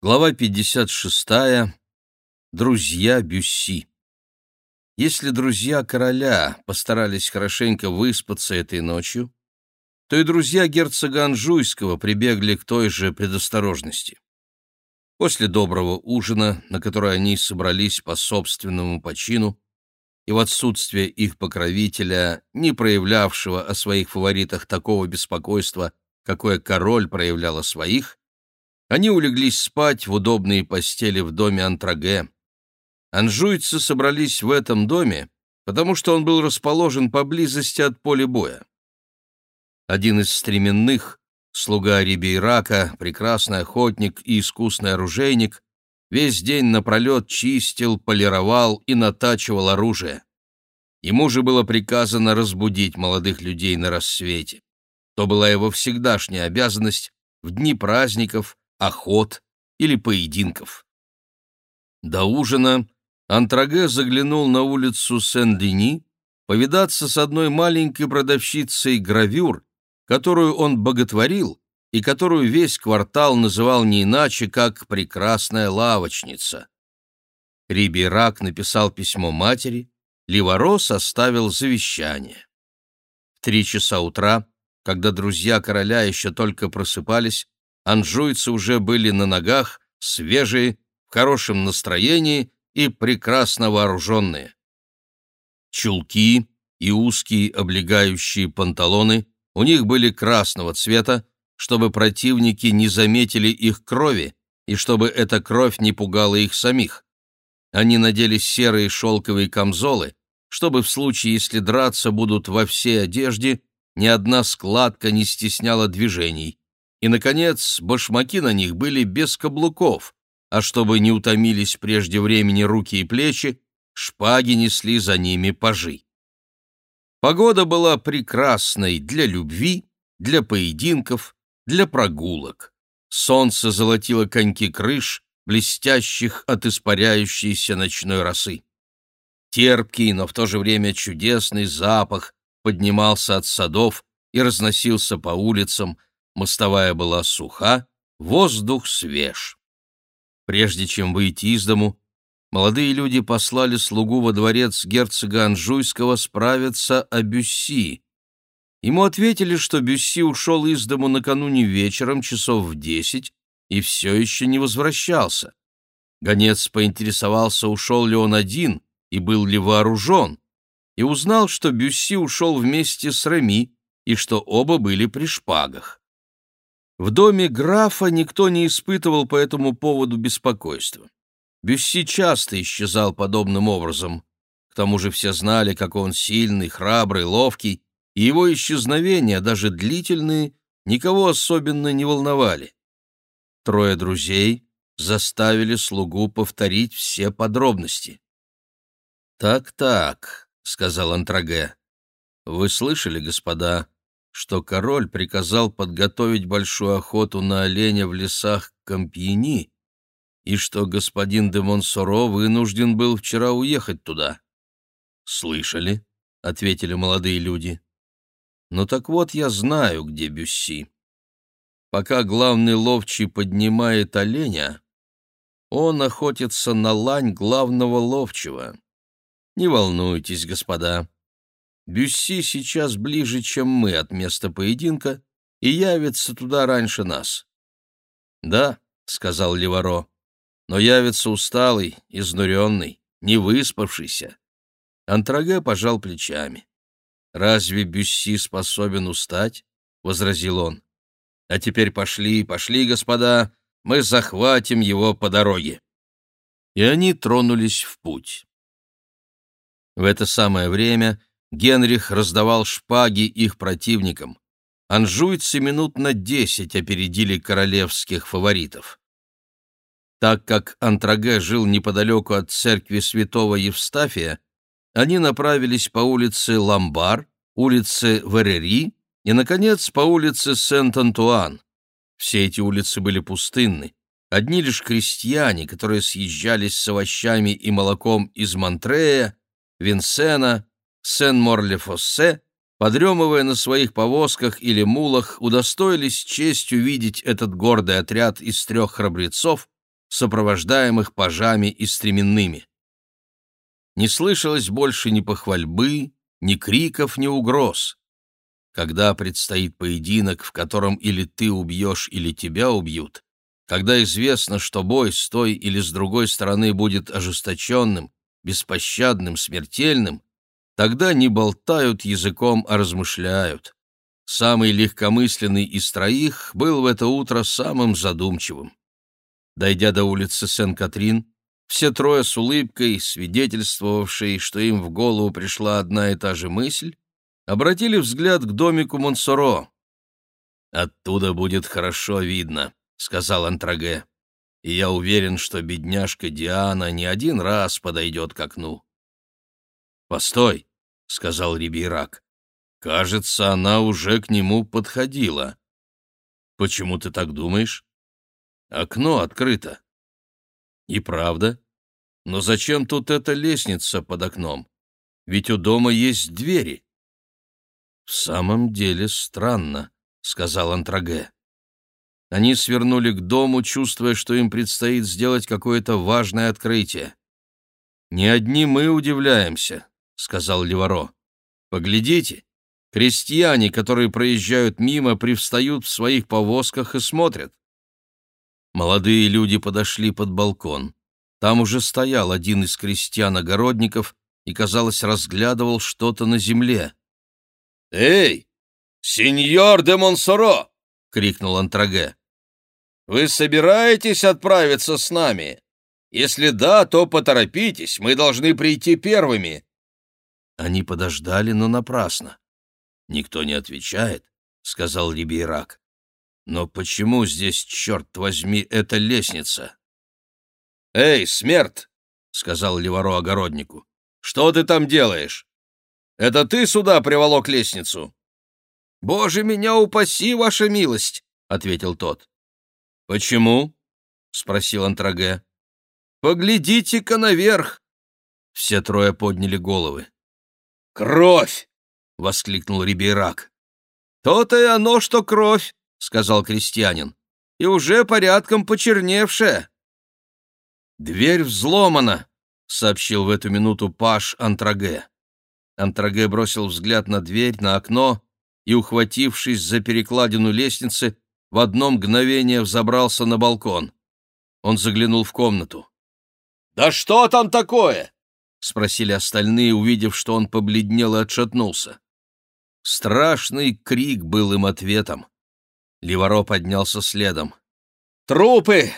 Глава 56. Друзья Бюсси. Если друзья короля постарались хорошенько выспаться этой ночью, то и друзья герцога Анжуйского прибегли к той же предосторожности. После доброго ужина, на который они собрались по собственному почину, и в отсутствие их покровителя, не проявлявшего о своих фаворитах такого беспокойства, какое король проявлял о своих, они улеглись спать в удобные постели в доме Антраге. Анжуйцы собрались в этом доме, потому что он был расположен поблизости от поля боя. Один из стременных, слуга Рибейрака, прекрасный охотник и искусный оружейник, весь день напролет чистил, полировал и натачивал оружие. Ему же было приказано разбудить молодых людей на рассвете. То была его всегдашняя обязанность в дни праздников, охот или поединков. До ужина Антраге заглянул на улицу Сен-Дени повидаться с одной маленькой продавщицей гравюр, которую он боготворил и которую весь квартал называл не иначе, как «прекрасная лавочница». Риберак написал письмо матери, Ливаро составил завещание. В три часа утра, когда друзья короля еще только просыпались, анжуйцы уже были на ногах, свежие, в хорошем настроении и прекрасно вооруженные. Чулки и узкие облегающие панталоны у них были красного цвета, чтобы противники не заметили их крови и чтобы эта кровь не пугала их самих. Они надели серые шелковые камзолы, чтобы в случае, если драться будут во всей одежде, ни одна складка не стесняла движений. И, наконец, башмаки на них были без каблуков, а чтобы не утомились прежде времени руки и плечи, шпаги несли за ними пажи. Погода была прекрасной для любви, для поединков, для прогулок. Солнце золотило коньки крыш, блестящих от испаряющейся ночной росы. Терпкий, но в то же время чудесный запах поднимался от садов и разносился по улицам, мостовая была суха, воздух свеж. Прежде чем выйти из дому, молодые люди послали слугу во дворец герцога Анжуйского справиться о Бюсси. Ему ответили, что Бюсси ушел из дому накануне вечером часов в десять и все еще не возвращался. Гонец поинтересовался, ушел ли он один и был ли вооружен, и узнал, что Бюсси ушел вместе с Реми и что оба были при шпагах. В доме графа никто не испытывал по этому поводу беспокойства. Бюсси часто исчезал подобным образом. К тому же все знали, как он сильный, храбрый, ловкий, и его исчезновения, даже длительные, никого особенно не волновали. Трое друзей заставили слугу повторить все подробности. «Так-так», — сказал Антраге, — «вы слышали, господа, что король приказал подготовить большую охоту на оленя в лесах Кампьени и что господин де Монсоро вынужден был вчера уехать туда. «Слышали?» — ответили молодые люди. «Ну так вот я знаю, где Бюсси. Пока главный ловчий поднимает оленя, он охотится на лань главного ловчего. Не волнуйтесь, господа, Бюсси сейчас ближе, чем мы от места поединка, и явится туда раньше нас. — Да, — сказал Леваро, — но явится усталый, изнуренный, не выспавшийся. Антраге пожал плечами. — Разве Бюсси способен устать? — возразил он. — А теперь пошли, пошли, господа, мы захватим его по дороге. И они тронулись в путь. В это самое время Генрих раздавал шпаги их противникам. Анжуйцы минут на десять опередили королевских фаворитов. Так как Антраге жил неподалеку от церкви святого Евстафия, они направились по улице Ламбар, улице Верери и, наконец, по улице Сент-Антуан. Все эти улицы были пустынны. Одни лишь крестьяне, которые съезжались с овощами и молоком из Монтрея, Винсена, Сен-Морле-Фоссе, подремывая на своих повозках или мулах, удостоились честью видеть этот гордый отряд из трех храбрецов, сопровождаемых пажами и стременными. Не слышалось больше ни похвальбы, ни криков, ни угроз. Когда предстоит поединок, в котором или ты убьешь, или тебя убьют, когда известно, что бой с той или с другой стороны будет ожесточенным, беспощадным, смертельным, тогда не болтают языком, а размышляют. Самый легкомысленный из троих был в это утро самым задумчивым. Дойдя до улицы Сен-Катрин, все трое с улыбкой, свидетельствовавшие, что им в голову пришла одна и та же мысль, обратили взгляд к домику Монсоро. «Оттуда будет хорошо видно», — сказал Антраге. «И я уверен, что бедняжка Диана не один раз подойдет к окну». «Постой», — сказал Рибейрак. «Кажется, она уже к нему подходила». «Почему ты так думаешь?» «Окно открыто». «И правда? Но зачем тут эта лестница под окном? Ведь у дома есть двери». «В самом деле странно», — сказал Антраге. Они свернули к дому, чувствуя, что им предстоит сделать какое-то важное открытие. «Не одни мы удивляемся», — сказал Леваро. «Поглядите, крестьяне, которые проезжают мимо, привстают в своих повозках и смотрят». Молодые люди подошли под балкон. Там уже стоял один из крестьян-огородников и, казалось, разглядывал что-то на земле. «Эй, сеньор де Монсоро!» — крикнул Антраге. «Вы собираетесь отправиться с нами? Если да, то поторопитесь, мы должны прийти первыми». Они подождали, но напрасно. «Никто не отвечает», — сказал Рибейрак. «Но почему здесь, черт возьми, эта лестница?» «Эй, смерть!» — сказал Леваро огороднику. «Что ты там делаешь?» Это ты сюда приволок лестницу?» «Боже, меня упаси, ваша милость!» — ответил тот. «Почему?» — спросил Антраге. «Поглядите-ка наверх!» Все трое подняли головы. «Кровь!» — воскликнул Рибейрак. «То-то и оно, что кровь!» — сказал крестьянин. «И уже порядком почерневшая!» «Дверь взломана!» — сообщил в эту минуту Паш Антраге. Антраге бросил взгляд на дверь, на окно и, ухватившись за перекладину лестницы, в одно мгновение взобрался на балкон. Он заглянул в комнату. «Да что там такое?» — спросили остальные, увидев, что он побледнел и отшатнулся. Страшный крик был им ответом. Ливаро поднялся следом. «Трупы!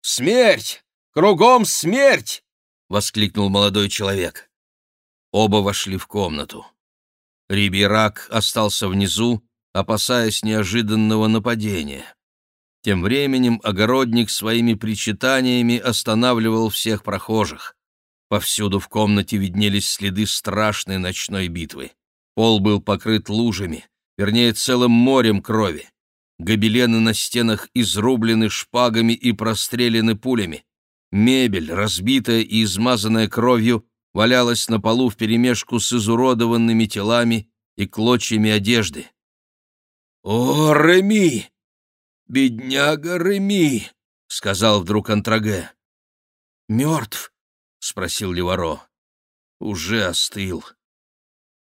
Смерть! Кругом смерть!» — воскликнул молодой человек. Оба вошли в комнату. Рибирак остался внизу, опасаясь неожиданного нападения. Тем временем огородник своими причитаниями останавливал всех прохожих. Повсюду в комнате виднелись следы страшной ночной битвы. Пол был покрыт лужами, вернее, целым морем крови. Гобелены на стенах изрублены шпагами и прострелены пулями. Мебель, разбитая и измазанная кровью, валялась на полу вперемешку с изуродованными телами и клочьями одежды. «О, Реми! Бедняга Реми!» — сказал вдруг Антраге. «Мертв?» — спросил Леваро. «Уже остыл».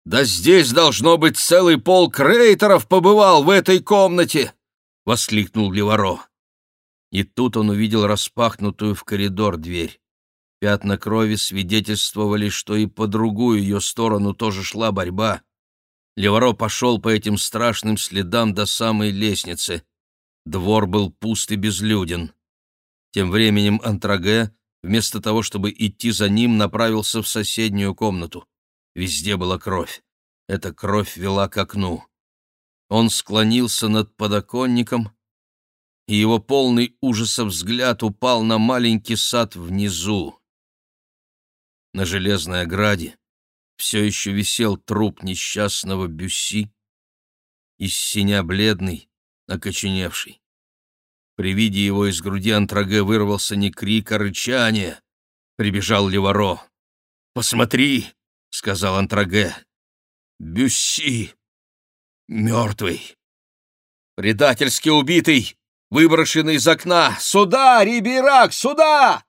«Да здесь, должно быть, целый пол крейторов побывал в этой комнате!» — воскликнул Леваро. И тут он увидел распахнутую в коридор дверь. Пятна крови свидетельствовали, что и по другую ее сторону тоже шла борьба. Леваро пошел по этим страшным следам до самой лестницы. Двор был пуст и безлюден. Тем временем Антраге, вместо того, чтобы идти за ним, направился в соседнюю комнату. Везде была кровь. Эта кровь вела к окну. Он склонился над подоконником, и его полный ужаса взгляд упал на маленький сад внизу. На железной ограде все еще висел труп несчастного Бюсси, из синя бледный, окоченевший. При виде его из груди Антраге вырвался не крик, а рычание. Прибежал Леваро. «Посмотри!» — сказал Антраге. «Бюсси! Мертвый! Предательски убитый!» выброшенный из окна! Сюда, Рибейрак, сюда!»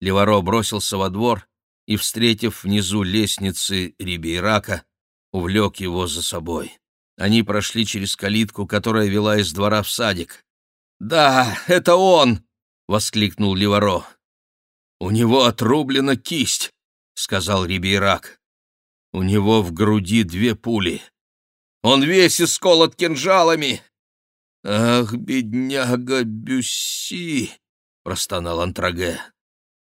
Леваро бросился во двор и, встретив внизу лестницы Рибейрака, увлек его за собой. Они прошли через калитку, которая вела из двора в садик. «Да, это он!» — воскликнул Леваро. «У него отрублена кисть», — сказал Рибейрак. «У него в груди две пули. Он весь исколот кинжалами!» «Ах, бедняга Бюсси!» — простонал Антраге.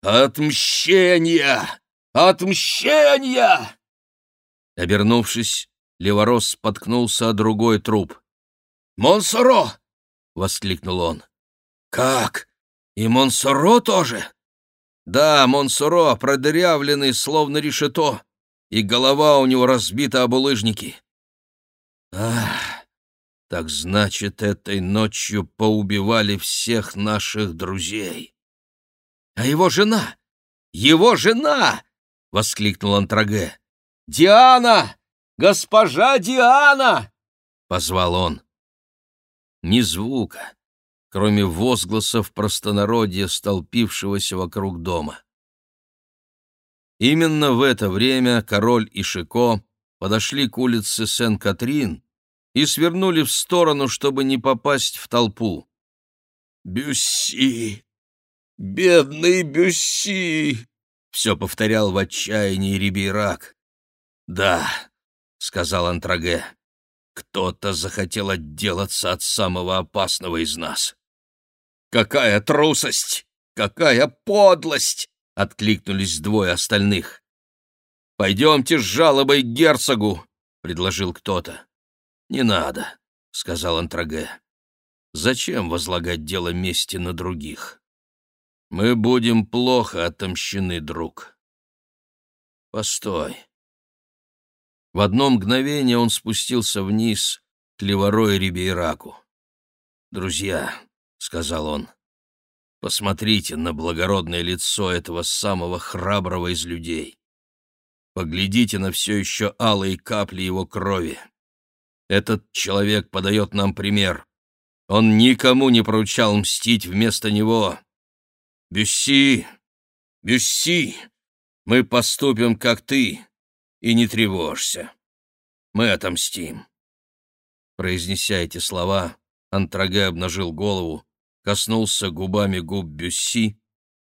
«Отмщение! Отмщение!» Обернувшись, Леворос споткнулся о другой труп. «Монсоро!» — воскликнул он. «Как? И Монсоро тоже?» «Да, Монсоро, продырявленный, словно решето, и голова у него разбита об улыжники». «Ах, так значит, этой ночью поубивали всех наших друзей». «А его жена? Его жена!» — воскликнул Антраге. «Диана! Госпожа Диана!» — позвал он. Ни звука, кроме возгласов простонародья, столпившегося вокруг дома. Именно в это время король и Шико подошли к улице Сен-Катрин и свернули в сторону, чтобы не попасть в толпу. «Бюсси! Бедный Бюсси!» — все повторял в отчаянии Рибейрак. «Да», — сказал Антраге, — «кто-то захотел отделаться от самого опасного из нас». «Какая трусость! Какая подлость!» — откликнулись двое остальных. «Пойдемте с жалобой к герцогу», — предложил кто-то. «Не надо», — сказал Антраге. «Зачем возлагать дело мести на других? Мы будем плохо отомщены, друг». «Постой», в одно мгновение он спустился вниз к Леворо и Рибейраку. «Друзья», — сказал он, — «посмотрите на благородное лицо этого самого храброго из людей. Поглядите на все еще алые капли его крови. Этот человек подает нам пример. Он никому не поручал мстить вместо него. Бюсси, Бюсси, мы поступим, как ты, и не тревожься. Мы отомстим». Произнеся эти слова, Антраге обнажил голову, коснулся губами губ Бюсси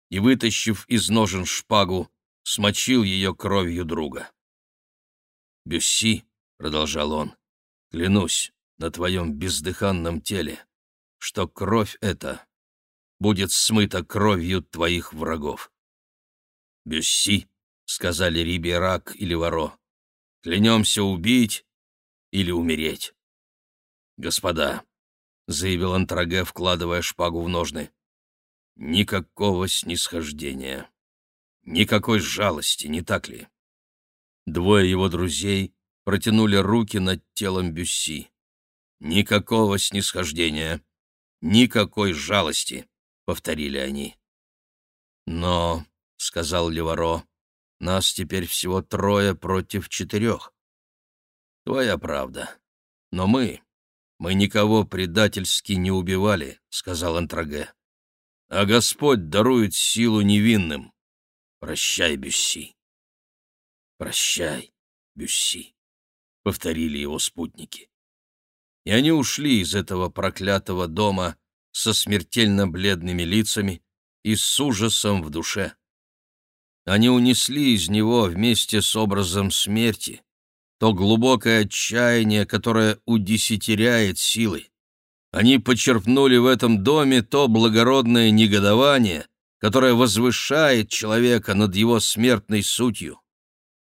и, вытащив из ножен шпагу, смочил ее кровью друга. «Бюсси», — продолжал он, — «клянусь на твоем бездыханном теле, что кровь эта будет смыта кровью твоих врагов». «Бюсси», — сказали Риберак или Варо. «Клянемся убить или умереть». «Господа», — заявил Антраге, вкладывая шпагу в ножны, — «никакого снисхождения, никакой жалости, не так ли?» Двое его друзей протянули руки над телом Бюсси. «Никакого снисхождения, никакой жалости», — повторили они. «Но», — сказал Леваро, нас теперь всего трое против четырех. Твоя правда. Но мы, мы никого предательски не убивали, — сказал Антраге. А Господь дарует силу невинным. Прощай, Бюсси. Прощай, Бюсси, — повторили его спутники. И они ушли из этого проклятого дома со смертельно бледными лицами и с ужасом в душе. Они унесли из него вместе с образом смерти то глубокое отчаяние, которое удесятеряет силы. Они почерпнули в этом доме то благородное негодование, которое возвышает человека над его смертной сутью.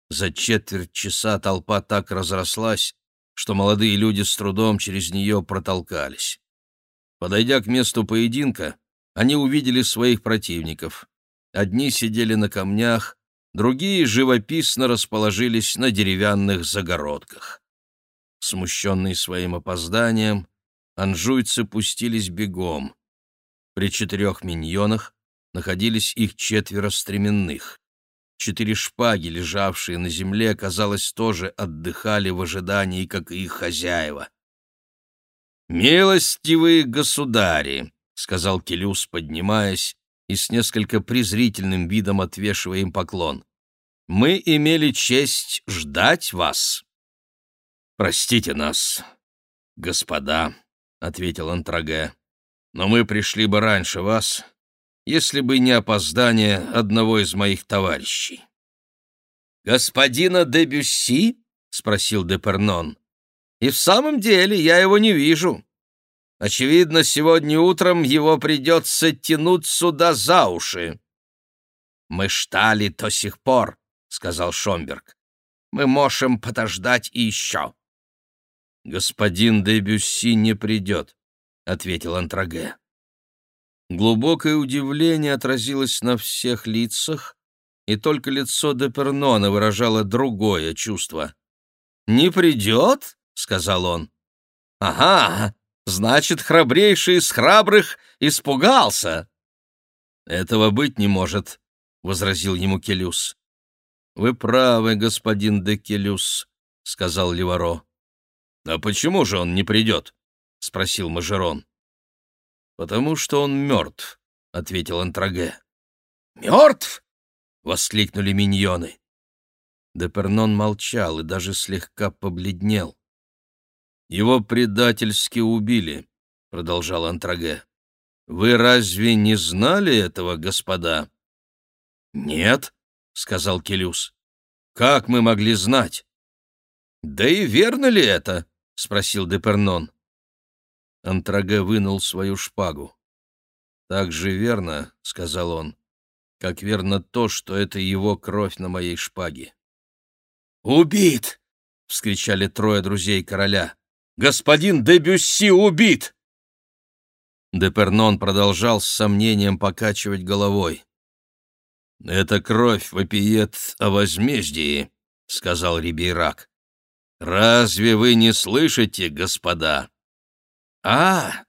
За четверть часа толпа так разрослась, что молодые люди с трудом через нее протолкались. Подойдя к месту поединка, они увидели своих противников. Одни сидели на камнях, другие живописно расположились на деревянных загородках. Смущенные своим опозданием, анжуйцы пустились бегом. При четырех миньонах находились их четверо стременных. Четыре шпаги, лежавшие на земле, казалось, тоже отдыхали в ожидании, как и их хозяева. «Милостивые государи», — сказал Келюс, поднимаясь и с несколько презрительным видом отвешивая им поклон, — «мы имели честь ждать вас». «Простите нас, господа», — ответил Антраге, — «но мы пришли бы раньше вас, если бы не опоздание одного из моих товарищей». «Господина де Бюсси?» — спросил Депернон. «И в самом деле я его не вижу. Очевидно, сегодня утром его придется тянуть сюда за уши». «Мы ждали до сих пор», — сказал Шомберг. «Мы можем подождать и еще». «Господин де Бюсси не придет», — ответил Антраге. Глубокое удивление отразилось на всех лицах, и только лицо Депернона выражало другое чувство. «Не придет?» — сказал он. «Ага, значит, храбрейший из храбрых испугался». «Этого быть не может», — возразил ему Келюс. «Вы правы, господин де Келюс», — сказал Леваро. «А почему же он не придет?» — спросил Мажерон. «Потому что он мертв», — ответил Антраге. «Мертв?» воскликнули миньоны. Депернон молчал и даже слегка побледнел. «Его предательски убили», — продолжал Антраге. «Вы разве не знали этого, господа?» «Нет», — сказал Келюс. «Как мы могли знать?» «Да и верно ли это?» — спросил Депернон. Антраге вынул свою шпагу. «Так же верно», — сказал он, как верно то, что это его кровь на моей шпаге. «Убит!» — вскричали трое друзей короля. «Господин де Бюсси убит!» Депернон продолжал с сомнением покачивать головой. «Эта кровь вопиет о возмездии», — сказал Рибейрак. «Разве вы не слышите, господа?» «А,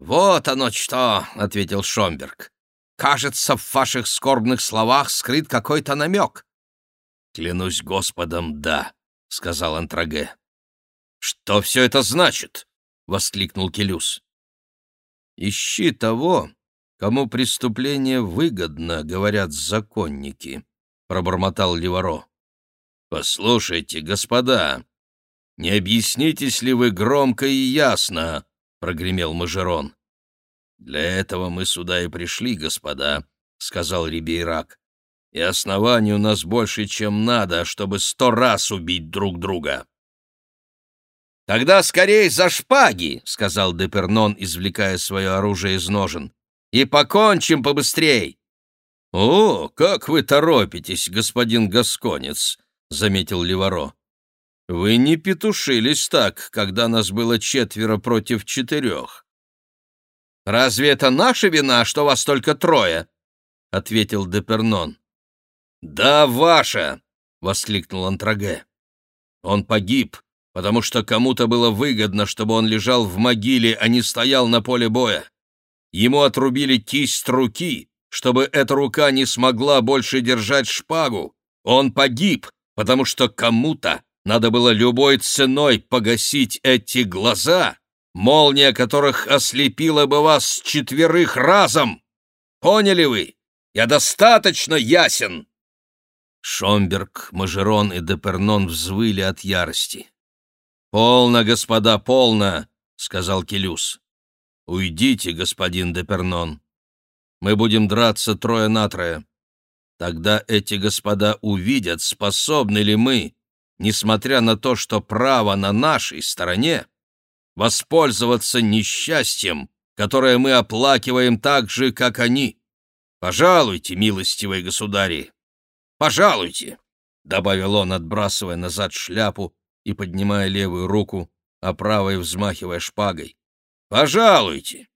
вот оно что!» — ответил Шомберг. Кажется, в ваших скорбных словах скрыт какой-то намек. Клянусь Господом, да, сказал Антраге. Что все это значит? воскликнул Келюс. Ищи того, кому преступление выгодно, говорят законники, пробормотал Леваро. Послушайте, господа, не объяснитесь ли вы громко и ясно, прогремел Мажерон. «Для этого мы сюда и пришли, господа», — сказал Рибейрак. «И оснований у нас больше, чем надо, чтобы сто раз убить друг друга». «Тогда скорей за шпаги», — сказал Депернон, извлекая свое оружие из ножен. «И покончим побыстрей». «О, как вы торопитесь, господин Гасконец», — заметил Леваро. «Вы не петушились так, когда нас было четверо против четырех». «Разве это наша вина, что вас только трое?» — ответил Депернон. «Да, ваша!» — воскликнул Антраге. «Он погиб, потому что кому-то было выгодно, чтобы он лежал в могиле, а не стоял на поле боя. Ему отрубили кисть руки, чтобы эта рука не смогла больше держать шпагу. Он погиб, потому что кому-то надо было любой ценой погасить эти глаза, молния которых ослепила бы вас четверых разом. Поняли вы? Я достаточно ясен!» Шомберг, Мажерон и Депернон взвыли от ярости. «Полно, господа, полно!» — сказал Келюс. «Уйдите, господин Депернон. Мы будем драться трое на трое. Тогда эти господа увидят, способны ли мы, несмотря на то, что право на нашей стороне, воспользоваться несчастьем, которое мы оплакиваем так же, как они. Пожалуйте, милостивые государи, пожалуйте, — добавил он, отбрасывая назад шляпу и поднимая левую руку, а правой взмахивая шпагой. Пожалуйте!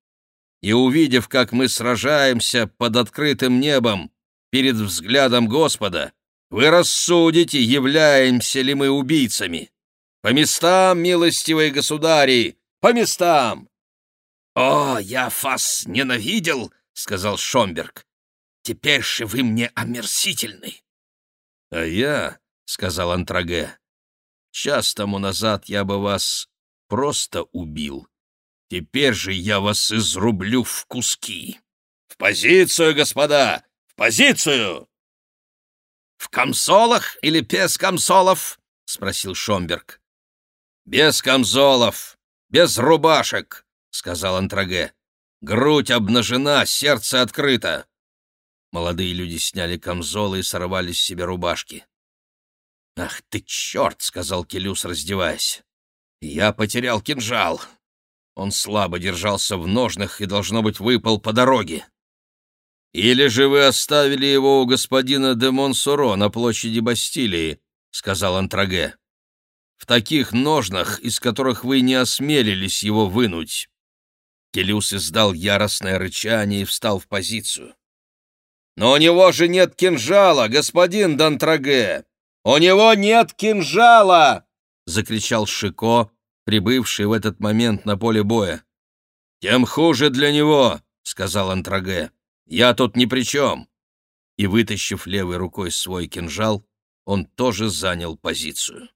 И увидев, как мы сражаемся под открытым небом перед взглядом Господа, вы рассудите, являемся ли мы убийцами. По местам, милостивые государи, по местам!» «О, я вас ненавидел!» — сказал Шомберг. «Теперь же вы мне омерсительны!» «А я, — сказал Антраге, — час тому назад я бы вас просто убил. Теперь же я вас изрублю в куски. В позицию, господа! В позицию!» «В камсолах или без камсолов?» — спросил Шомберг. «Без камзолов, без рубашек», — сказал Антраге. «Грудь обнажена, сердце открыто». Молодые люди сняли камзолы и сорвали с себя рубашки. «Ах ты черт!» — сказал Келюс, раздеваясь. «Я потерял кинжал. Он слабо держался в ножнах и, должно быть, выпал по дороге. Или же вы оставили его у господина де Монсоро на площади Бастилии?» — сказал Антраге. «В таких ножнах, из которых вы не осмелились его вынуть». Келюс издал яростное рычание и встал в позицию. «Но у него же нет кинжала, господин Дантраге! У него нет кинжала!» — закричал Шико, прибывший в этот момент на поле боя. «Тем хуже для него», — сказал Антраге. «Я тут ни при чем». И, вытащив левой рукой свой кинжал, он тоже занял позицию.